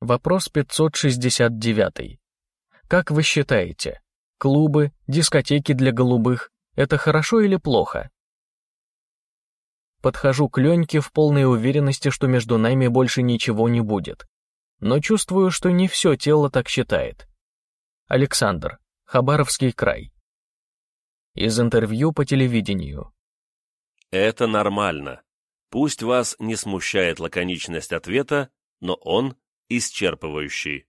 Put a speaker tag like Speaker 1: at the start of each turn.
Speaker 1: Вопрос 569. Как вы считаете, клубы, дискотеки для голубых – это хорошо или плохо? Подхожу к Леньке в полной уверенности, что между нами больше ничего не будет. Но чувствую, что не все тело так считает. Александр, Хабаровский край. Из интервью по телевидению.
Speaker 2: Это нормально. Пусть вас не смущает лаконичность ответа, но он исчерпывающий.